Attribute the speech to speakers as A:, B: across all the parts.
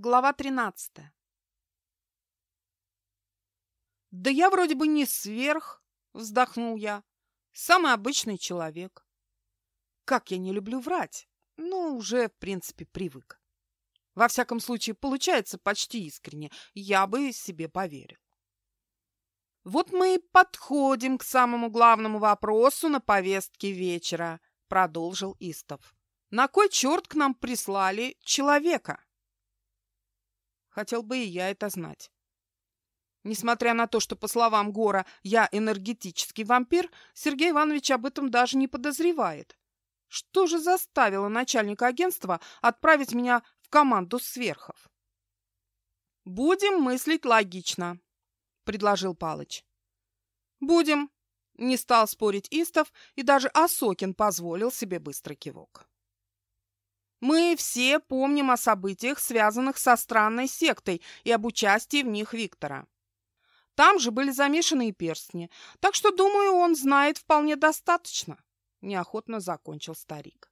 A: Глава 13. «Да я вроде бы не сверх», — вздохнул я. «Самый обычный человек». Как я не люблю врать, но уже, в принципе, привык. Во всяком случае, получается почти искренне. Я бы себе поверил. Вот мы и подходим к самому главному вопросу на повестке вечера, продолжил Истов. На кой черт к нам прислали человека? Хотел бы и я это знать. Несмотря на то, что, по словам Гора, я энергетический вампир, Сергей Иванович об этом даже не подозревает. Что же заставило начальника агентства отправить меня в команду сверхов? «Будем мыслить логично», — предложил Палыч. «Будем», — не стал спорить Истов, и даже Осокин позволил себе быстрый кивок. Мы все помним о событиях, связанных со странной сектой и об участии в них Виктора. Там же были замешаны и перстни, так что, думаю, он знает вполне достаточно. Неохотно закончил старик.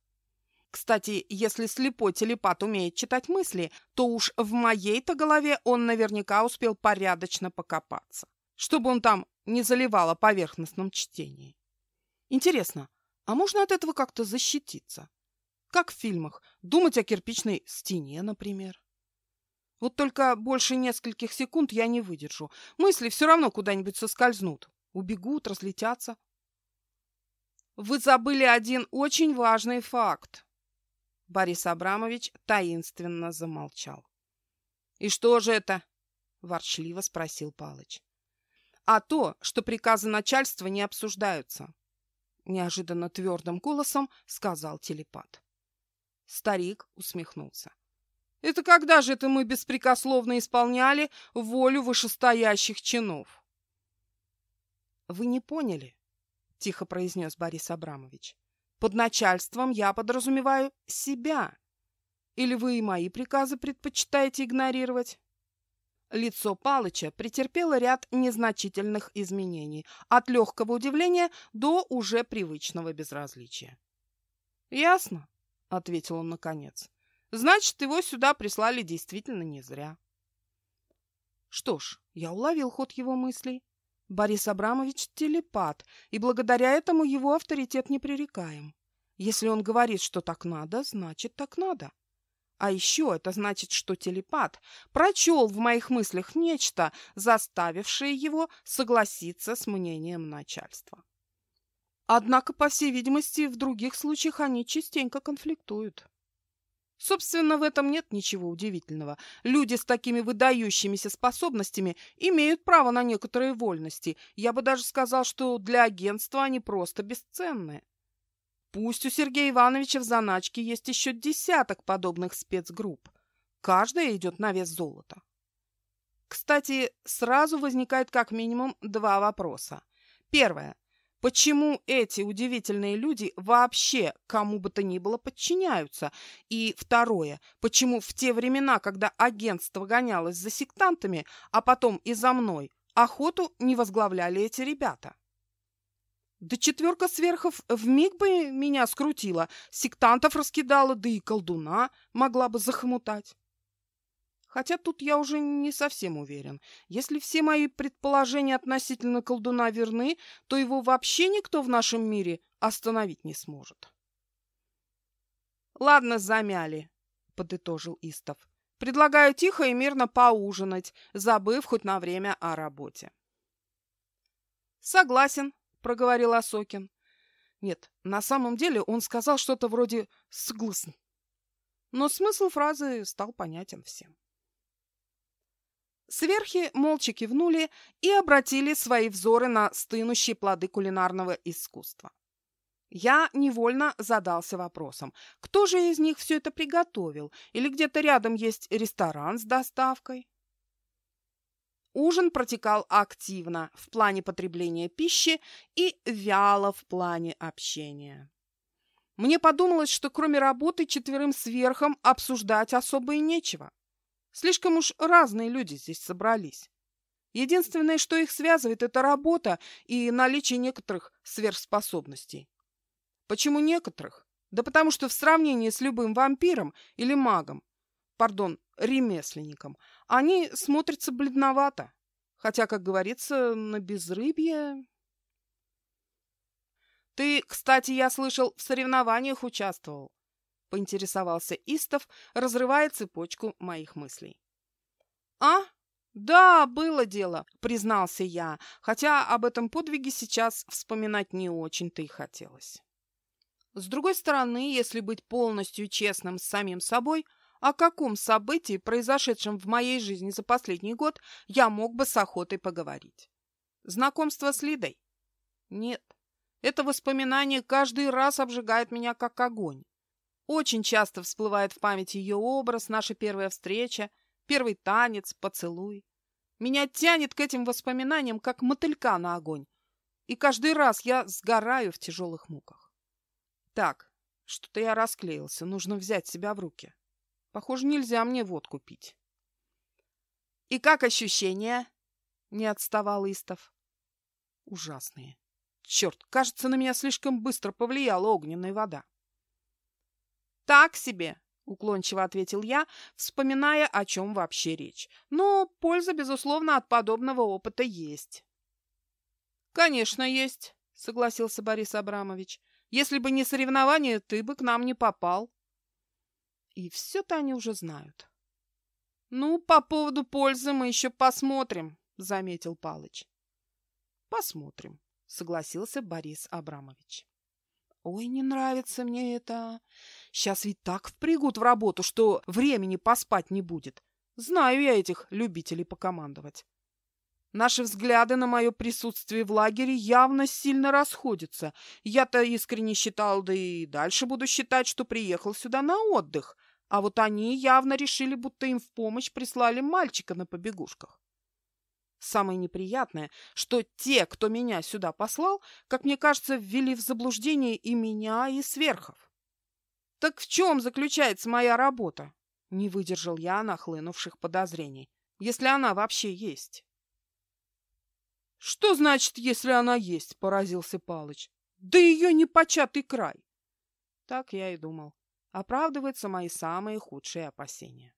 A: Кстати, если слепой телепат умеет читать мысли, то уж в моей-то голове он наверняка успел порядочно покопаться, чтобы он там не заливал о поверхностном чтении. Интересно, а можно от этого как-то защититься? Как в фильмах. Думать о кирпичной стене, например. Вот только больше нескольких секунд я не выдержу. Мысли все равно куда-нибудь соскользнут. Убегут, разлетятся. Вы забыли один очень важный факт. Борис Абрамович таинственно замолчал. «И что же это?» – ворчливо спросил Палыч. «А то, что приказы начальства не обсуждаются», – неожиданно твердым голосом сказал телепат. Старик усмехнулся. Это когда же это мы беспрекословно исполняли волю вышестоящих чинов? Вы не поняли, тихо произнес Борис Абрамович. Под начальством я подразумеваю себя. Или вы и мои приказы предпочитаете игнорировать? Лицо Палыча претерпело ряд незначительных изменений, от легкого удивления до уже привычного безразличия. «Ясно», — ответил он наконец. «Значит, его сюда прислали действительно не зря». Что ж, я уловил ход его мыслей. Борис Абрамович – телепат, и благодаря этому его авторитет непререкаем. Если он говорит, что так надо, значит, так надо. А еще это значит, что телепат прочел в моих мыслях нечто, заставившее его согласиться с мнением начальства. Однако, по всей видимости, в других случаях они частенько конфликтуют. Собственно, в этом нет ничего удивительного. Люди с такими выдающимися способностями имеют право на некоторые вольности. Я бы даже сказал, что для агентства они просто бесценные. Пусть у Сергея Ивановича в заначке есть еще десяток подобных спецгрупп. Каждая идет на вес золота. Кстати, сразу возникает как минимум два вопроса. Первое. Почему эти удивительные люди вообще кому бы то ни было подчиняются? И второе, почему в те времена, когда агентство гонялось за сектантами, а потом и за мной, охоту не возглавляли эти ребята? Да четверка сверхов вмиг бы меня скрутила, сектантов раскидала, да и колдуна могла бы захомутать. Хотя тут я уже не совсем уверен. Если все мои предположения относительно колдуна верны, то его вообще никто в нашем мире остановить не сможет. «Ладно, замяли», — подытожил Истов. «Предлагаю тихо и мирно поужинать, забыв хоть на время о работе». «Согласен», — проговорил Осокин. Нет, на самом деле он сказал что-то вроде «сглысн». Но смысл фразы стал понятен всем. Сверхи молча кивнули и обратили свои взоры на стынущие плоды кулинарного искусства. Я невольно задался вопросом, кто же из них все это приготовил, или где-то рядом есть ресторан с доставкой? Ужин протекал активно в плане потребления пищи и вяло в плане общения. Мне подумалось, что кроме работы четверым сверхом обсуждать особо и нечего. Слишком уж разные люди здесь собрались. Единственное, что их связывает, это работа и наличие некоторых сверхспособностей. Почему некоторых? Да потому что в сравнении с любым вампиром или магом пардон, ремесленникам, они смотрятся бледновато. Хотя, как говорится, на безрыбье... Ты, кстати, я слышал, в соревнованиях участвовал. Поинтересовался Истов, разрывая цепочку моих мыслей. А? Да, было дело, признался я, хотя об этом подвиге сейчас вспоминать не очень-то и хотелось. С другой стороны, если быть полностью честным с самим собой, о каком событии, произошедшем в моей жизни за последний год, я мог бы с охотой поговорить? Знакомство с Лидой? Нет. Это воспоминание каждый раз обжигает меня как огонь. Очень часто всплывает в памяти ее образ, наша первая встреча, первый танец, поцелуй. Меня тянет к этим воспоминаниям, как мотылька на огонь. И каждый раз я сгораю в тяжелых муках. Так, что-то я расклеился, нужно взять себя в руки. Похоже, нельзя мне водку пить. «И как ощущения?» — не отставал Истов. «Ужасные. Черт, кажется, на меня слишком быстро повлияла огненная вода». «Так себе», — уклончиво ответил я, вспоминая, о чем вообще речь. «Но польза, безусловно, от подобного опыта есть». «Конечно, есть», — согласился Борис Абрамович. «Если бы не соревнование, ты бы к нам не попал». И все-то они уже знают. «Ну, по поводу пользы мы еще посмотрим», — заметил Палыч. «Посмотрим», — согласился Борис Абрамович. «Ой, не нравится мне это. Сейчас ведь так впрягут в работу, что времени поспать не будет. Знаю я этих любителей покомандовать. Наши взгляды на мое присутствие в лагере явно сильно расходятся. Я-то искренне считал, да и дальше буду считать, что приехал сюда на отдых, а вот они явно решили, будто им в помощь прислали мальчика на побегушках. Самое неприятное, что те, кто меня сюда послал, как мне кажется, ввели в заблуждение и меня, и сверхов. Так в чем заключается моя работа? Не выдержал я нахлынувших подозрений, если она вообще есть. Что значит, если она есть? Поразился Палыч. Да ее непочатый край. Так я и думал оправдываются мои самые худшие опасения.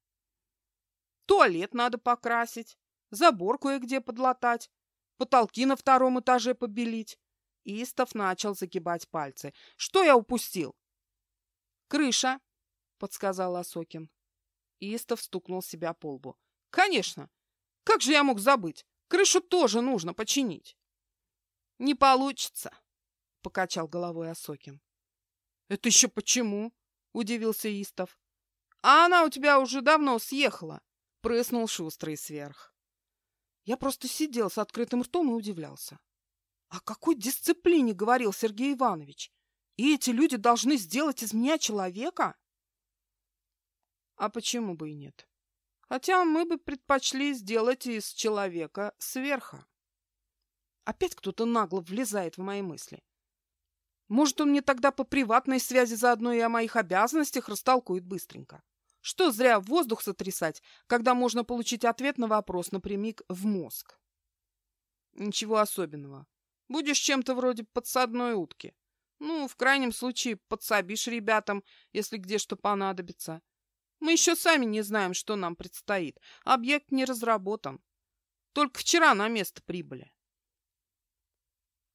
A: Туалет надо покрасить, забор кое-где подлатать, потолки на втором этаже побелить. Истов начал загибать пальцы. Что я упустил? Крыша, подсказал Осокин. Истов стукнул себя по лбу. Конечно. Как же я мог забыть? Крышу тоже нужно починить. Не получится, покачал головой Осокин. Это еще почему? — удивился Истов. «А она у тебя уже давно съехала», — прыснул шустрый сверх. Я просто сидел с открытым ртом и удивлялся. О какой дисциплине говорил Сергей Иванович? И эти люди должны сделать из меня человека? А почему бы и нет? Хотя мы бы предпочли сделать из человека сверха. Опять кто-то нагло влезает в мои мысли. Может, он мне тогда по приватной связи заодно и о моих обязанностях растолкует быстренько. Что зря воздух сотрясать, когда можно получить ответ на вопрос напрямик в мозг? Ничего особенного. Будешь чем-то вроде подсадной утки. Ну, в крайнем случае, подсобишь ребятам, если где что понадобится. Мы еще сами не знаем, что нам предстоит. Объект не разработан. Только вчера на место прибыли.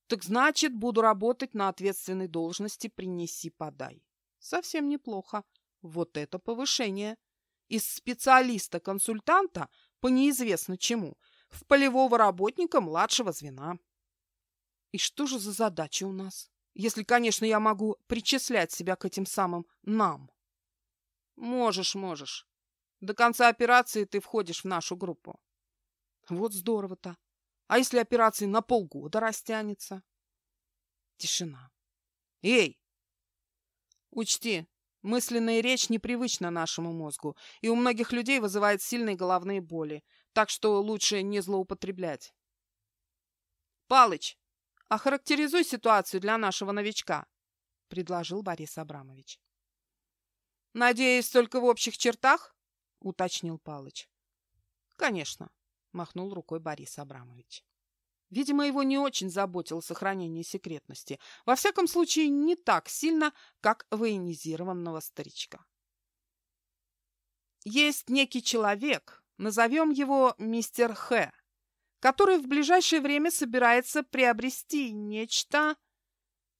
A: Так значит, буду работать на ответственной должности «принеси-подай». Совсем неплохо. Вот это повышение. Из специалиста-консультанта по неизвестно чему в полевого работника младшего звена. И что же за задача у нас? Если, конечно, я могу причислять себя к этим самым «нам». Можешь, можешь. До конца операции ты входишь в нашу группу. Вот здорово-то. А если операция на полгода растянется? Тишина. Эй! Учти, мысленная речь непривычна нашему мозгу, и у многих людей вызывает сильные головные боли, так что лучше не злоупотреблять. Палыч, охарактеризуй ситуацию для нашего новичка, предложил Борис Абрамович. Надеюсь, только в общих чертах? уточнил Палыч. Конечно, махнул рукой Борис Абрамович. Видимо, его не очень заботило сохранение секретности. Во всяком случае, не так сильно, как военизированного старичка. Есть некий человек, назовем его мистер Х, который в ближайшее время собирается приобрести нечто...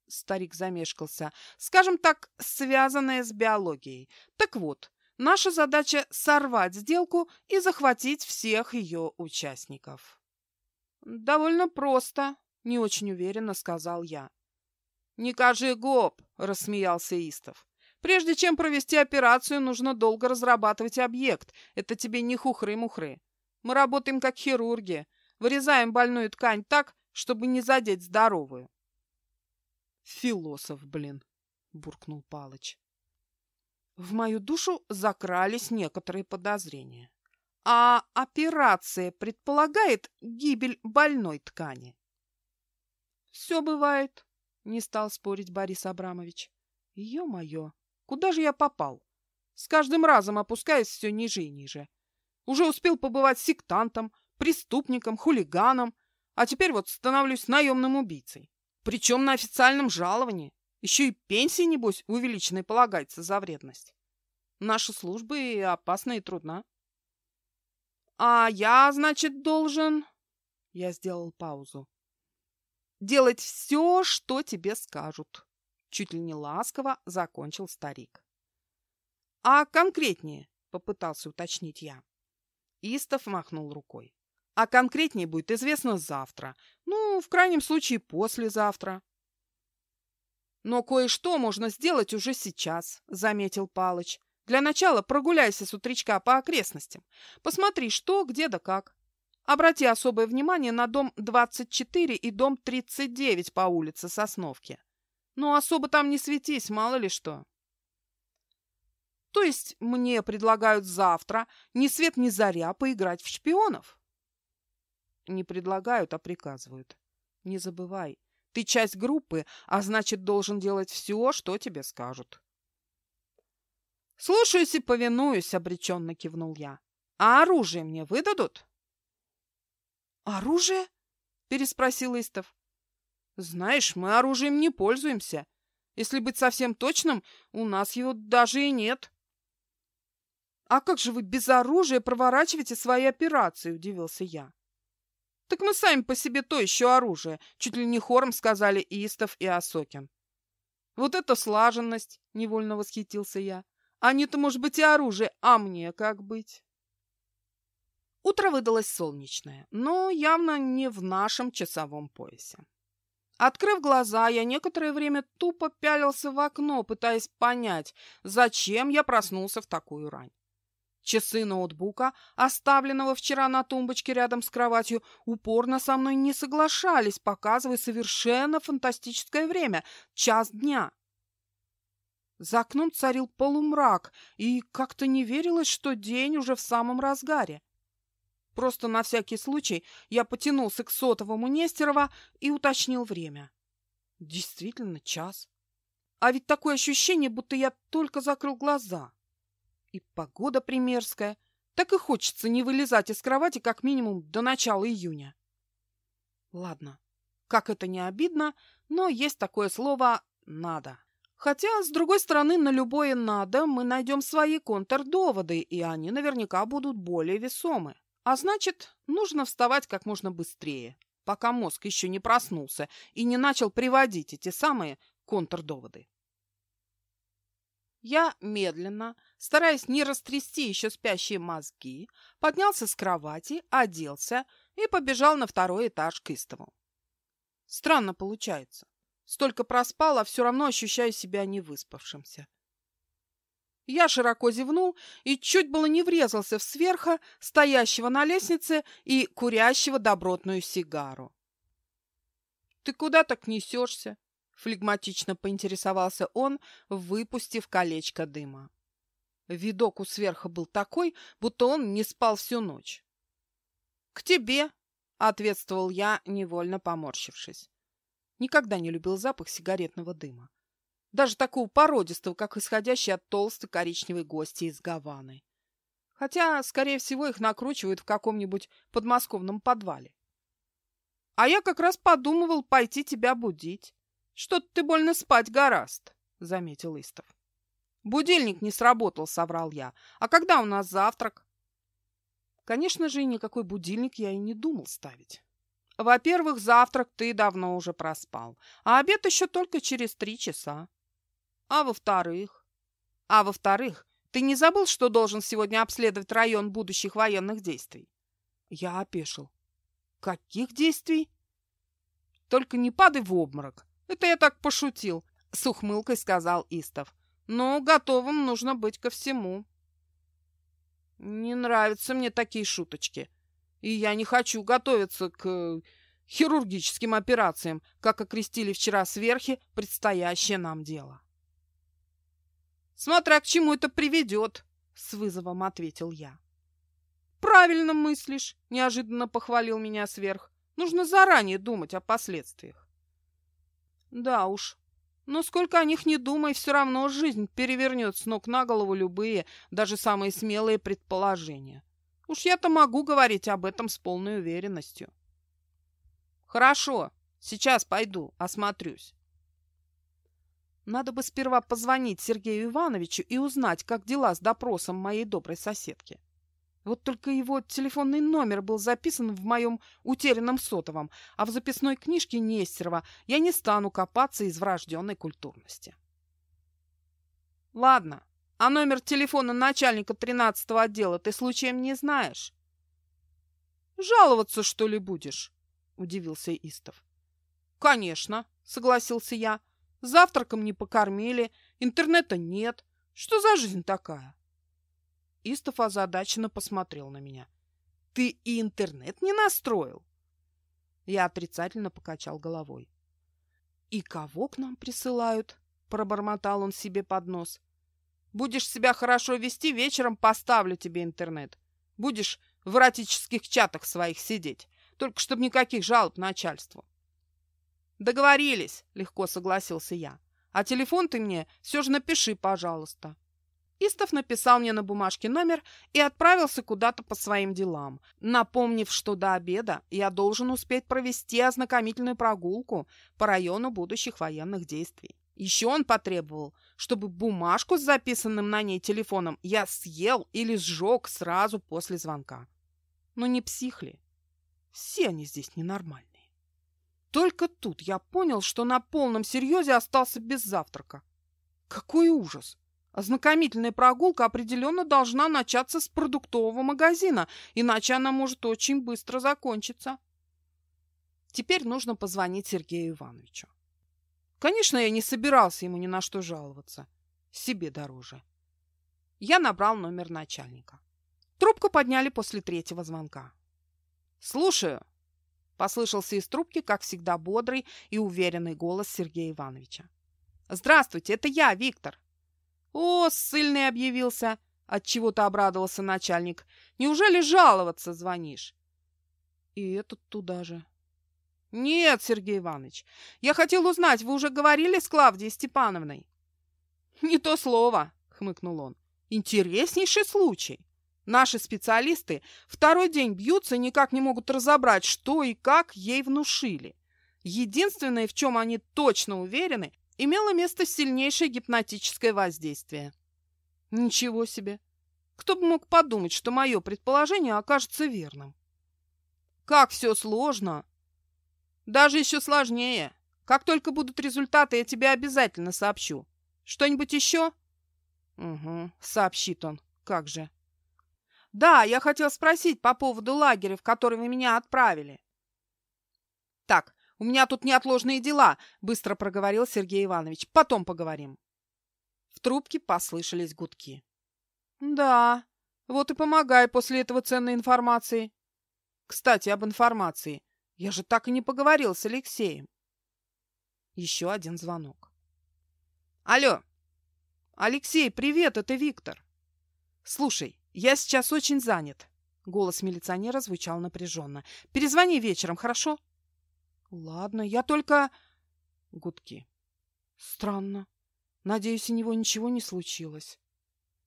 A: Старик замешкался. Скажем так, связанное с биологией. Так вот, наша задача сорвать сделку и захватить всех ее участников. Довольно просто, не очень уверенно сказал я. Не кажи гоп, рассмеялся Истов. Прежде чем провести операцию, нужно долго разрабатывать объект. Это тебе не хухры-мухры. Мы работаем как хирурги. Вырезаем больную ткань так, чтобы не задеть здоровую. Философ, блин, буркнул Палыч. В мою душу закрались некоторые подозрения. А операция предполагает гибель больной ткани? Все бывает, не стал спорить Борис Абрамович. Ё-моё, куда же я попал? С каждым разом опускаясь все ниже и ниже. Уже успел побывать сектантом, преступником, хулиганом, а теперь вот становлюсь наемным убийцей. Причем на официальном жаловании. Еще и пенсии, небось, увеличенной полагается за вредность. Наша служба и опасна, и трудна. А я, значит, должен... Я сделал паузу. Делать все, что тебе скажут. Чуть ли не ласково закончил старик. А конкретнее, попытался уточнить я. Истов махнул рукой. А конкретнее будет известно завтра. Ну, в крайнем случае, послезавтра. Но кое-что можно сделать уже сейчас, заметил Палыч. Для начала прогуляйся с утречка по окрестностям. Посмотри, что, где да как. Обрати особое внимание на дом 24 и дом 39 по улице Сосновки. Ну, особо там не светись, мало ли что. То есть мне предлагают завтра ни свет ни заря поиграть в шпионов? Не предлагают, а приказывают. Не забывай, ты часть группы, а значит, должен делать все, что тебе скажут. «Слушаюсь и повинуюсь», — обреченно кивнул я. «А оружие мне выдадут?» «Оружие?» — переспросил Истов. «Знаешь, мы оружием не пользуемся. Если быть совсем точным, у нас его даже и нет». «А как же вы без оружия проворачиваете свои операции?» — удивился я. Так мы сами по себе то еще оружие, чуть ли не хором сказали Истов и Осокин. Вот это слаженность, невольно восхитился я. Они-то, может быть, и оружие, а мне как быть? Утро выдалось солнечное, но явно не в нашем часовом поясе. Открыв глаза, я некоторое время тупо пялился в окно, пытаясь понять, зачем я проснулся в такую рань. Часы ноутбука, оставленного вчера на тумбочке рядом с кроватью, упорно со мной не соглашались, показывая совершенно фантастическое время — час дня. За окном царил полумрак, и как-то не верилось, что день уже в самом разгаре. Просто на всякий случай я потянулся к сотовому Нестерова и уточнил время. Действительно, час. А ведь такое ощущение, будто я только закрыл глаза. И погода примерская. Так и хочется не вылезать из кровати как минимум до начала июня. Ладно, как это не обидно, но есть такое слово «надо». Хотя, с другой стороны, на любое «надо» мы найдем свои контрдоводы, и они наверняка будут более весомы. А значит, нужно вставать как можно быстрее, пока мозг еще не проснулся и не начал приводить эти самые контрдоводы. Я медленно, стараясь не растрясти еще спящие мозги, поднялся с кровати, оделся и побежал на второй этаж к Истову. Странно получается. Столько проспал, а все равно ощущаю себя невыспавшимся. Я широко зевнул и чуть было не врезался в сверха, стоящего на лестнице и курящего добротную сигару. — Ты куда так несешься? Флегматично поинтересовался он, выпустив колечко дыма. Видок у сверха был такой, будто он не спал всю ночь. — К тебе, — ответствовал я, невольно поморщившись. Никогда не любил запах сигаретного дыма. Даже такого породистого, как исходящий от толстой коричневой гости из Гаваны. Хотя, скорее всего, их накручивают в каком-нибудь подмосковном подвале. А я как раз подумывал пойти тебя будить. Что-то ты больно спать гораст, — заметил Истов. Будильник не сработал, соврал я. А когда у нас завтрак? Конечно же, никакой будильник я и не думал ставить. Во-первых, завтрак ты давно уже проспал, а обед еще только через три часа. А во-вторых? А во-вторых, ты не забыл, что должен сегодня обследовать район будущих военных действий? Я опешил. Каких действий? Только не падай в обморок. Это я так пошутил, с ухмылкой сказал Истов. Но готовым нужно быть ко всему. Не нравятся мне такие шуточки. И я не хочу готовиться к хирургическим операциям, как окрестили вчера сверхи предстоящее нам дело. «Смотря к чему это приведет», — с вызовом ответил я. «Правильно мыслишь», — неожиданно похвалил меня сверх. «Нужно заранее думать о последствиях». «Да уж, но сколько о них не думай, все равно жизнь перевернет с ног на голову любые, даже самые смелые предположения. Уж я-то могу говорить об этом с полной уверенностью. Хорошо, сейчас пойду, осмотрюсь. Надо бы сперва позвонить Сергею Ивановичу и узнать, как дела с допросом моей доброй соседки. Вот только его телефонный номер был записан в моем утерянном сотовом, а в записной книжке Нестерова я не стану копаться из врожденной культурности. Ладно, а номер телефона начальника 13-го отдела ты случаем не знаешь? Жаловаться, что ли, будешь? Удивился Истов. Конечно, согласился я. Завтраком не покормили, интернета нет. Что за жизнь такая? Истов озадаченно посмотрел на меня. «Ты и интернет не настроил?» Я отрицательно покачал головой. «И кого к нам присылают?» – пробормотал он себе под нос. «Будешь себя хорошо вести, вечером поставлю тебе интернет. Будешь в эротических чатах своих сидеть, только чтобы никаких жалоб начальству». «Договорились», – легко согласился я. «А телефон ты мне все же напиши, пожалуйста». Истов написал мне на бумажке номер и отправился куда-то по своим делам, напомнив, что до обеда я должен успеть провести ознакомительную прогулку по району будущих военных действий. Еще он потребовал, чтобы бумажку с записанным на ней телефоном я съел или сжег сразу после звонка. Но не псих ли? Все они здесь ненормальные. Только тут я понял, что на полном серьезе остался без завтрака. Какой ужас! Ознакомительная прогулка определенно должна начаться с продуктового магазина, иначе она может очень быстро закончиться. Теперь нужно позвонить Сергею Ивановичу. Конечно, я не собирался ему ни на что жаловаться. Себе дороже. Я набрал номер начальника. Трубку подняли после третьего звонка. «Слушаю», — послышался из трубки, как всегда, бодрый и уверенный голос Сергея Ивановича. «Здравствуйте, это я, Виктор. «О, ссыльный объявился!» — отчего-то обрадовался начальник. «Неужели жаловаться звонишь?» И этот туда же. «Нет, Сергей Иванович, я хотел узнать, вы уже говорили с Клавдией Степановной?» «Не то слово», — хмыкнул он. «Интереснейший случай. Наши специалисты второй день бьются и никак не могут разобрать, что и как ей внушили. Единственное, в чем они точно уверены, имело место сильнейшее гипнотическое воздействие. Ничего себе! Кто бы мог подумать, что мое предположение окажется верным? Как все сложно! Даже еще сложнее. Как только будут результаты, я тебе обязательно сообщу. Что-нибудь еще? Угу, сообщит он. Как же. Да, я хотел спросить по поводу лагеря, в который вы меня отправили. Так, у меня тут неотложные дела, быстро проговорил Сергей Иванович. Потом поговорим. В трубке послышались гудки. Да, вот и помогай после этого ценной информации. Кстати, об информации. Я же так и не поговорил с Алексеем. Еще один звонок. Алло. Алексей, привет, это Виктор. Слушай, я сейчас очень занят. Голос милиционера звучал напряженно. Перезвони вечером, хорошо? Ладно, я только... Гудки. Странно. Надеюсь, у него ничего не случилось.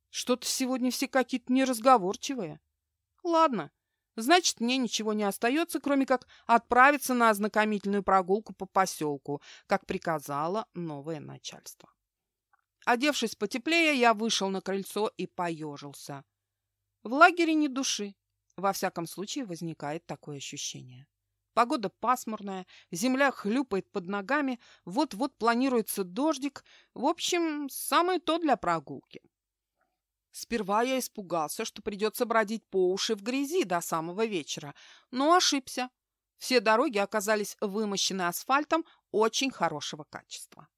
A: Что-то сегодня все какие-то неразговорчивые. Ладно, значит, мне ничего не остается, кроме как отправиться на ознакомительную прогулку по поселку, как приказало новое начальство. Одевшись потеплее, я вышел на крыльцо и поежился. В лагере ни души. Во всяком случае, возникает такое ощущение. Погода пасмурная, земля хлюпает под ногами, вот-вот планируется дождик. В общем, самое то для прогулки. Сперва я испугался, что придется бродить по уши в грязи до самого вечера, но ошибся. Все дороги оказались вымощены асфальтом очень хорошего качества.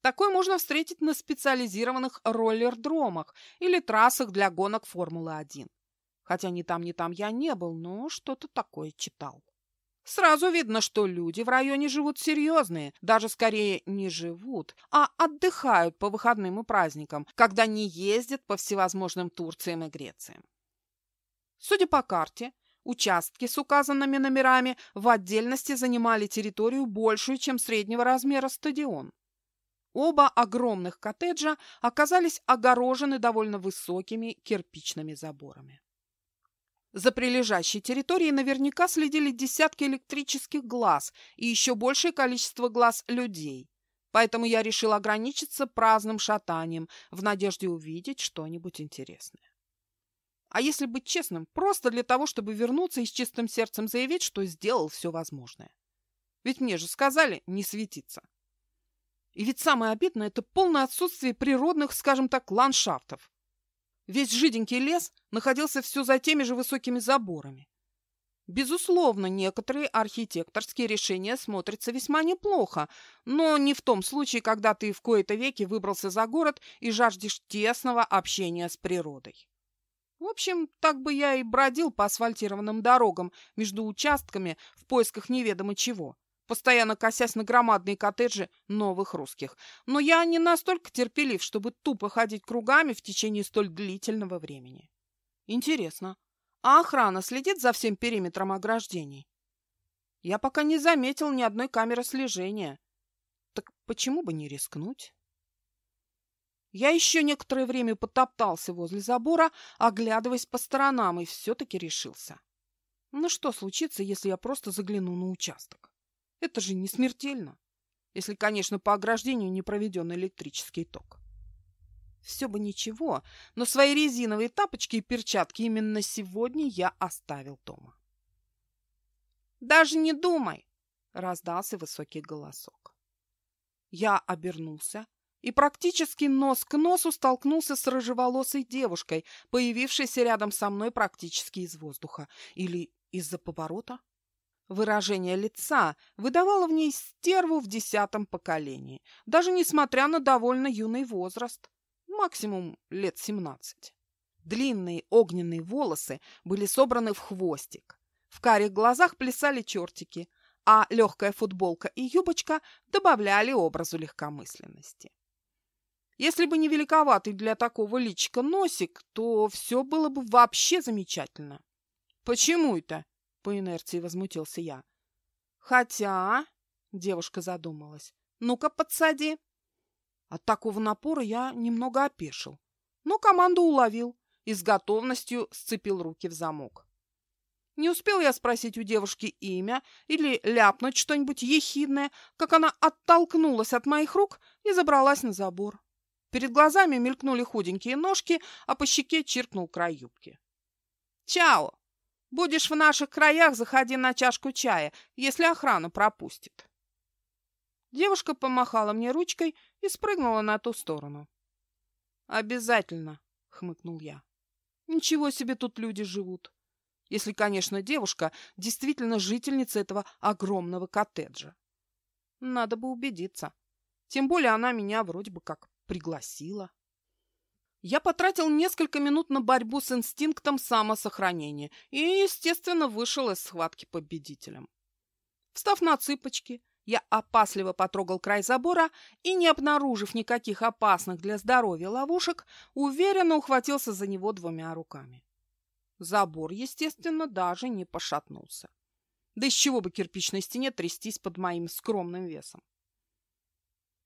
A: Такой можно встретить на специализированных роллер-дромах или трассах для гонок Формулы-1. Хотя ни там, ни там я не был, но что-то такое читал. Сразу видно, что люди в районе живут серьезные, даже скорее не живут, а отдыхают по выходным и праздникам, когда не ездят по всевозможным Турциям и Грециям. Судя по карте, участки с указанными номерами в отдельности занимали территорию большую, чем среднего размера стадион. Оба огромных коттеджа оказались огорожены довольно высокими кирпичными заборами. За прилежащей территорией наверняка следили десятки электрических глаз и еще большее количество глаз людей. Поэтому я решил ограничиться праздным шатанием в надежде увидеть что-нибудь интересное. А если быть честным, просто для того, чтобы вернуться и с чистым сердцем заявить, что сделал все возможное. Ведь мне же сказали не светиться. И ведь самое обидное – это полное отсутствие природных, скажем так, ландшафтов. Весь жиденький лес находился все за теми же высокими заборами. Безусловно, некоторые архитекторские решения смотрятся весьма неплохо, но не в том случае, когда ты в кои-то веки выбрался за город и жаждешь тесного общения с природой. В общем, так бы я и бродил по асфальтированным дорогам между участками в поисках неведомо чего постоянно косясь на громадные коттеджи новых русских. Но я не настолько терпелив, чтобы тупо ходить кругами в течение столь длительного времени. Интересно, а охрана следит за всем периметром ограждений? Я пока не заметил ни одной камеры слежения. Так почему бы не рискнуть? Я еще некоторое время потоптался возле забора, оглядываясь по сторонам, и все-таки решился. Ну что случится, если я просто загляну на участок? Это же не смертельно, если, конечно, по ограждению не проведен электрический ток. Все бы ничего, но свои резиновые тапочки и перчатки именно сегодня я оставил дома. «Даже не думай!» — раздался высокий голосок. Я обернулся и практически нос к носу столкнулся с рыжеволосой девушкой, появившейся рядом со мной практически из воздуха или из-за поворота. Выражение лица выдавало в ней стерву в десятом поколении, даже несмотря на довольно юный возраст, максимум лет семнадцать. Длинные огненные волосы были собраны в хвостик. В карих глазах плясали чертики, а легкая футболка и юбочка добавляли образу легкомысленности. Если бы не великоватый для такого личика носик, то все было бы вообще замечательно. «Почему это?» По инерции возмутился я. Хотя... Девушка задумалась. Ну-ка, подсади. От такого напора я немного опешил. Но команду уловил и с готовностью сцепил руки в замок. Не успел я спросить у девушки имя или ляпнуть что-нибудь ехидное, как она оттолкнулась от моих рук и забралась на забор. Перед глазами мелькнули худенькие ножки, а по щеке чиркнул край юбки. «Чао!» Будешь в наших краях, заходи на чашку чая, если охрана пропустит. Девушка помахала мне ручкой и спрыгнула на ту сторону. «Обязательно», — хмыкнул я. «Ничего себе тут люди живут. Если, конечно, девушка действительно жительница этого огромного коттеджа. Надо бы убедиться. Тем более она меня вроде бы как пригласила». Я потратил несколько минут на борьбу с инстинктом самосохранения и, естественно, вышел из схватки победителем. Встав на цыпочки, я опасливо потрогал край забора и, не обнаружив никаких опасных для здоровья ловушек, уверенно ухватился за него двумя руками. Забор, естественно, даже не пошатнулся. Да из чего бы кирпичной стене трястись под моим скромным весом?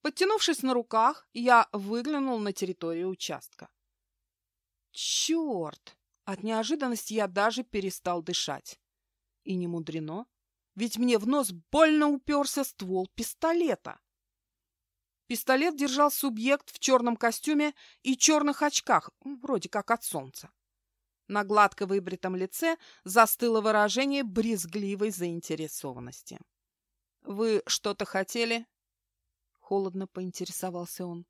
A: Подтянувшись на руках, я выглянул на территорию участка. Черт! От неожиданности я даже перестал дышать. И не мудрено, ведь мне в нос больно уперся ствол пистолета. Пистолет держал субъект в черном костюме и черных очках, вроде как от солнца. На гладко выбритом лице застыло выражение брезгливой заинтересованности. «Вы что-то хотели?» Холодно поинтересовался он.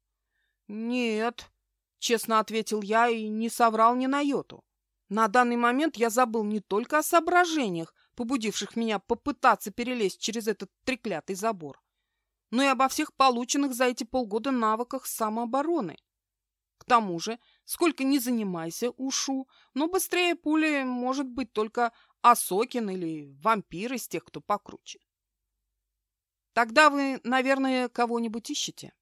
A: «Нет», — честно ответил я и не соврал ни на йоту. На данный момент я забыл не только о соображениях, побудивших меня попытаться перелезть через этот треклятый забор, но и обо всех полученных за эти полгода навыках самообороны. К тому же, сколько ни занимайся, ушу, но быстрее пули может быть только Осокин или вампир из тех, кто покруче. Тогда вы, наверное, кого-нибудь ищете?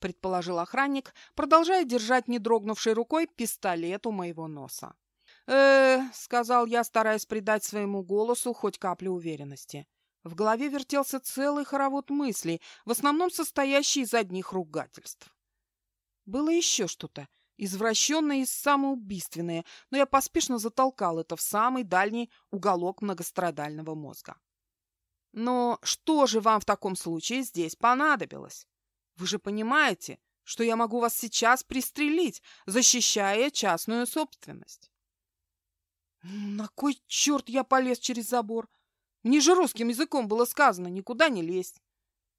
A: предположил охранник, продолжая держать не дрогнувшей рукой пистолет у моего носа. э сказал я, стараясь придать своему голосу хоть каплю уверенности. В голове вертелся целый хоровод мыслей, в основном состоящий из одних ругательств. Было еще что-то, извращенное и самоубийственное, но я поспешно затолкал это в самый дальний уголок многострадального мозга. Но что же вам в таком случае здесь понадобилось? Вы же понимаете, что я могу вас сейчас пристрелить, защищая частную собственность. На кой черт я полез через забор? Мне же русским языком было сказано никуда не лезть.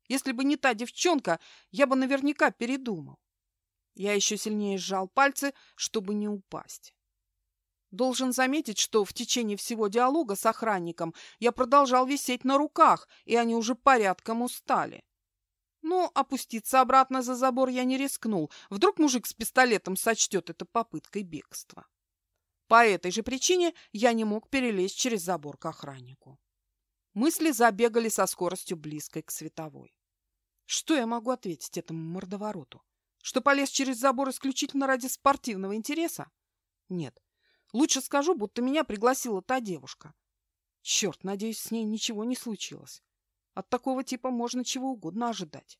A: Если бы не та девчонка, я бы наверняка передумал. Я еще сильнее сжал пальцы, чтобы не упасть. Должен заметить, что в течение всего диалога с охранником я продолжал висеть на руках, и они уже порядком устали. Но опуститься обратно за забор я не рискнул. Вдруг мужик с пистолетом сочтет это попыткой бегства. По этой же причине я не мог перелезть через забор к охраннику. Мысли забегали со скоростью близкой к световой. Что я могу ответить этому мордовороту? Что полез через забор исключительно ради спортивного интереса? Нет, Лучше скажу, будто меня пригласила та девушка. Черт, надеюсь, с ней ничего не случилось. От такого типа можно чего угодно ожидать.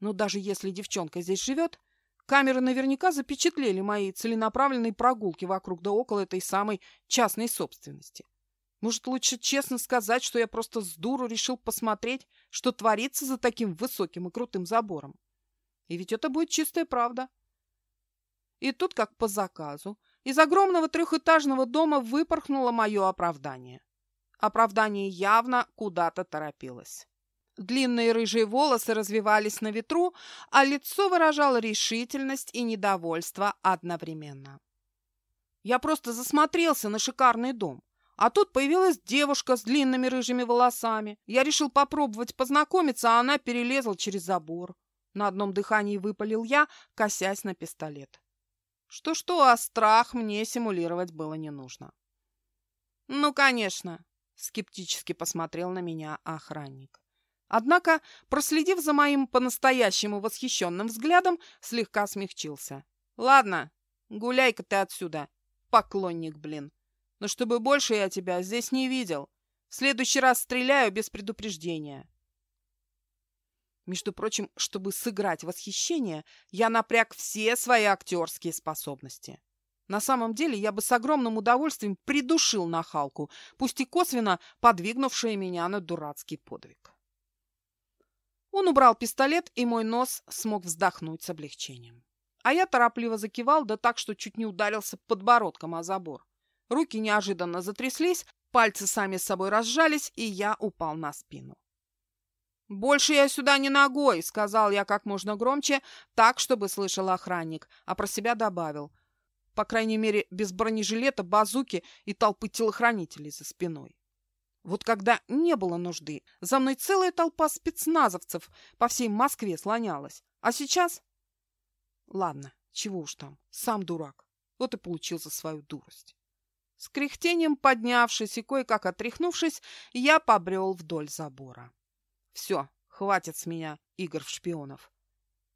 A: Но даже если девчонка здесь живет, камеры наверняка запечатлели мои целенаправленные прогулки вокруг да около этой самой частной собственности. Может, лучше честно сказать, что я просто с дуру решил посмотреть, что творится за таким высоким и крутым забором. И ведь это будет чистая правда. И тут, как по заказу, из огромного трехэтажного дома выпорхнуло мое оправдание. Оправдание явно куда-то торопилось. Длинные рыжие волосы развивались на ветру, а лицо выражало решительность и недовольство одновременно. Я просто засмотрелся на шикарный дом. А тут появилась девушка с длинными рыжими волосами. Я решил попробовать познакомиться, а она перелезла через забор. На одном дыхании выпалил я, косясь на пистолет. Что-что, а страх мне симулировать было не нужно. «Ну, конечно», — скептически посмотрел на меня охранник. Однако, проследив за моим по-настоящему восхищенным взглядом, слегка смягчился. «Ладно, гуляй-ка ты отсюда, поклонник, блин. Но чтобы больше я тебя здесь не видел. В следующий раз стреляю без предупреждения. Между прочим, чтобы сыграть восхищение, я напряг все свои актерские способности. На самом деле, я бы с огромным удовольствием придушил нахалку, пусть и косвенно подвигнувшая меня на дурацкий подвиг. Он убрал пистолет, и мой нос смог вздохнуть с облегчением. А я торопливо закивал, да так, что чуть не ударился подбородком о забор. Руки неожиданно затряслись, пальцы сами с собой разжались, и я упал на спину. «Больше я сюда не ногой», — сказал я как можно громче, так, чтобы слышал охранник, а про себя добавил. По крайней мере, без бронежилета, базуки и толпы телохранителей за спиной. Вот когда не было нужды, за мной целая толпа спецназовцев по всей Москве слонялась. А сейчас... Ладно, чего уж там, сам дурак. Вот и получил за свою дурость. С кряхтением поднявшись и кое-как отряхнувшись, я побрел вдоль забора. Все, хватит с меня игр в шпионов.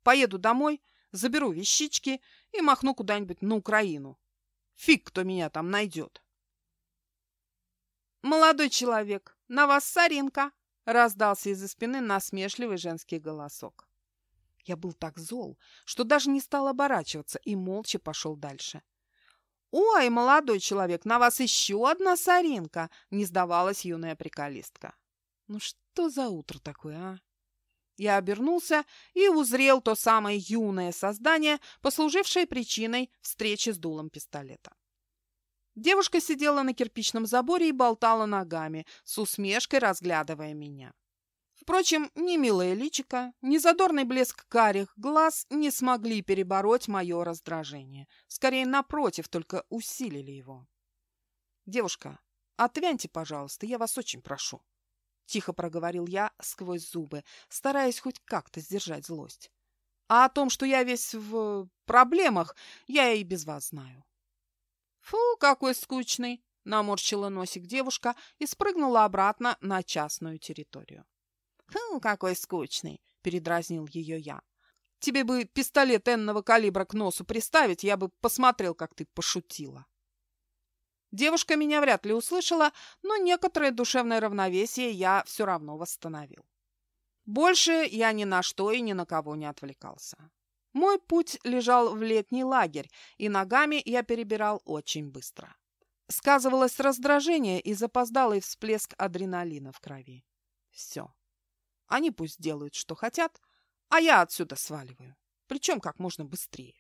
A: Поеду домой, заберу вещички и махну куда-нибудь на Украину. Фиг, кто меня там найдет. «Молодой человек, на вас соринка!» — раздался из-за спины насмешливый женский голосок. Я был так зол, что даже не стал оборачиваться и молча пошел дальше. «Ой, молодой человек, на вас еще одна соринка!» — не сдавалась юная приколистка. Ну что за утро такое, а? Я обернулся и узрел то самое юное создание, послужившее причиной встречи с дулом пистолета. Девушка сидела на кирпичном заборе и болтала ногами, с усмешкой разглядывая меня. Впрочем, ни милая личика, ни задорный блеск карих глаз не смогли перебороть мое раздражение. Скорее, напротив, только усилили его. «Девушка, отвяньте, пожалуйста, я вас очень прошу», — тихо проговорил я сквозь зубы, стараясь хоть как-то сдержать злость. «А о том, что я весь в проблемах, я и без вас знаю». «Фу, какой скучный!» — наморщила носик девушка и спрыгнула обратно на частную территорию. «Фу, какой скучный!» — передразнил ее я. «Тебе бы пистолет энного калибра к носу приставить, я бы посмотрел, как ты пошутила». Девушка меня вряд ли услышала, но некоторое душевное равновесие я все равно восстановил. Больше я ни на что и ни на кого не отвлекался. Мой путь лежал в летний лагерь, и ногами я перебирал очень быстро. Сказывалось раздражение и запоздалый всплеск адреналина в крови. Все. Они пусть делают, что хотят, а я отсюда сваливаю. Причем как можно быстрее.